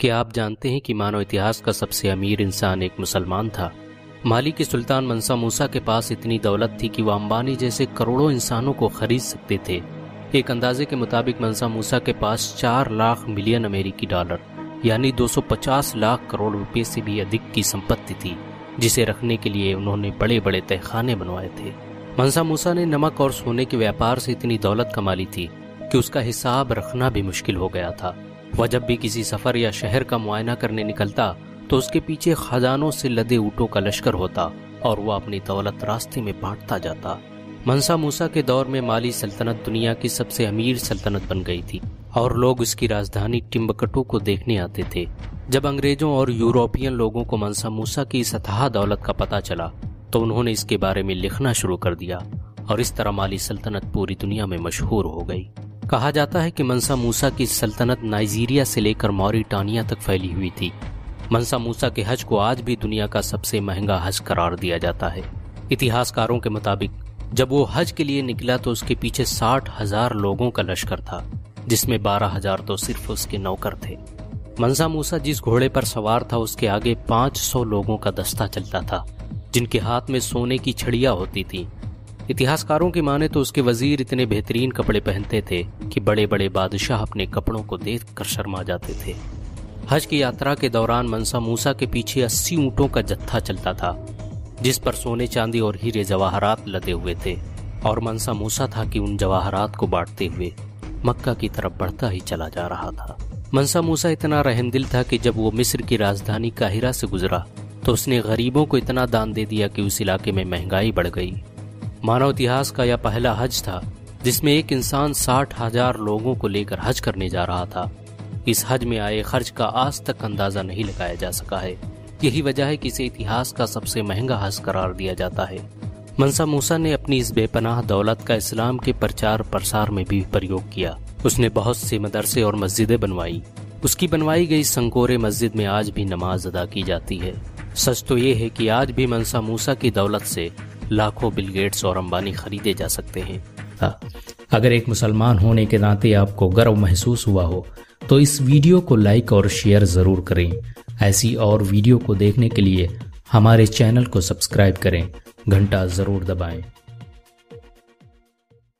کہ آپ جانتے ہیں کہ مانو اتہاس کا سب سے امیر انسان ایک مسلمان تھا۔ مالی کے سلطان منسا موسا کے پاس اتنی دولت تھی کہ وہ امبانی جیسے کروڑوں انسانوں کو خرید سکتے تھے۔ ایک اندازے کے مطابق منسا موسا کے پاس چار لاکھ ملین امریکی ڈالر یعنی دو سو پچاس لاکھ کروڑ روپے سے بھی ادھک کی سمپتی تھی، جسے رکھنے کے لیے انہوں نے بڑے بڑے تہخانے بنوائے تھے۔ منسا موسا نے نمک اور سونے کے ویاپار سے اتنی دولت کما لی تھی کہ اس کا حساب رکھنا بھی مشکل ہو گیا تھا۔ وہ جب بھی کسی سفر یا شہر کا معائنہ کرنے نکلتا تو اس کے پیچھے خزانوں سے لدے اوٹوں کا لشکر ہوتا اور وہ اپنی دولت راستے میں بانٹتا جاتا۔ منسا موسا کے دور میں مالی سلطنت دنیا کی سب سے امیر سلطنت بن گئی تھی اور لوگ اس کی راجدھانی ٹمبکٹو کو دیکھنے آتے تھے۔ جب انگریزوں اور یوروپین لوگوں کو منسا موسا کی سطح دولت کا پتہ چلا تو انہوں نے اس کے بارے میں لکھنا شروع کر دیا اور اس طرح مالی سلطنت پوری دنیا میں مشہور ہو گئی۔ کہا جاتا ہے کہ منسا موسا کی سلطنت نائجیریا سے لے کر موریٹانیا تک پھیلی ہوئی تھی۔ منسا موسا کے حج کو آج بھی دنیا کا سب سے مہنگا حج قرار دیا جاتا ہے۔ اتہاس کاروں کے مطابق، جب وہ حج کے لیے نکلا تو اس کے پیچھے ساٹھ ہزار لوگوں کا لشکر تھا، جس میں بارہ ہزار تو صرف اس کے نوکر تھے۔ منسا موسا جس گھوڑے پر سوار تھا، اس کے آگے پانچ سو لوگوں کا دستہ چلتا تھا، جن کے ہاتھ میں سونے کی چھڑیاں ہوتی تھی اتہاس کاروں کی مانے تو اس کے وزیر اتنے بہترین کپڑے پہنتے تھے کہ بڑے بڑے بادشاہ اپنے کپڑوں کو دیکھ کر شرما جاتے تھے۔ حج کی یاترا کے دوران منسا موسا کے پیچھے اسی اونٹوں کا جتھا چلتا تھا، جس پر سونے چاندی اور ہیرے جواہرات لدے ہوئے تھے اور منسا موسا تھا کہ ان جواہرات کو بانٹتے ہوئے مکہ کی طرف بڑھتا ہی چلا جا رہا تھا۔ منسا موسا اتنا رحم دل تھا کہ جب وہ مصر کی راجدھانی کاہرہ سے گزرا تو اس نے غریبوں کو اتنا دان دے دیا کہ اس علاقے میں مہنگائی بڑھ گئی۔ مانو اتہاس کا یہ پہلا حج تھا، جس میں ایک انسان ساٹھ ہزار لوگوں کو لے کر حج کرنے جا رہا تھا۔ اس حج میں آئے خرچ کا آج تک اندازہ نہیں لگایا جا سکا ہے۔ یہی وجہ ہے کہ اسے اتہاس کا سب سے مہنگا حج قرار دیا جاتا ہے۔ منسا موسا نے اپنی اس بے پناہ دولت کا اسلام کے پرچار پرسار میں بھی پریوگ کیا۔ اس نے بہت سے مدرسے اور مسجدیں بنوائی۔ اس کی بنوائی گئی سنکورے مسجد میں آج بھی نماز ادا کی جاتی ہے۔ سچ تو یہ ہے کہ آج بھی منسا موسا کی دولت سے لاکھوں بل گیٹس اور امبانی خریدے جا سکتے ہیں۔ ہاں، اگر ایک مسلمان ہونے کے ناطے آپ کو گرو محسوس ہوا ہو، تو اس ویڈیو کو لائک اور شیئر ضرور کریں۔ ایسی اور ویڈیو کو دیکھنے کے لیے ہمارے چینل کو سبسکرائب کریں۔ گھنٹہ ضرور دبائیں۔